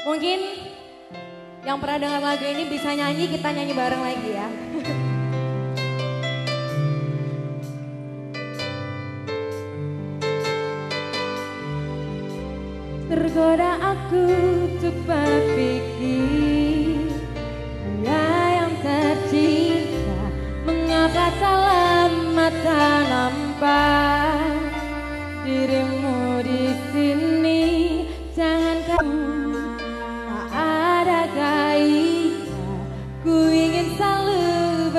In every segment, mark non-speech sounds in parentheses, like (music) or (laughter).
Mungkin yang pernah dengar lagu ini bisa nyanyi, kita nyanyi bareng lagi ya. (laughs) Tergoda aku untuk berpikir Dia yang tercinta Mengapa tak lama tak nampak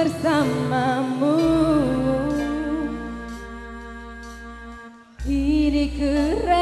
bersamamu. Ini keren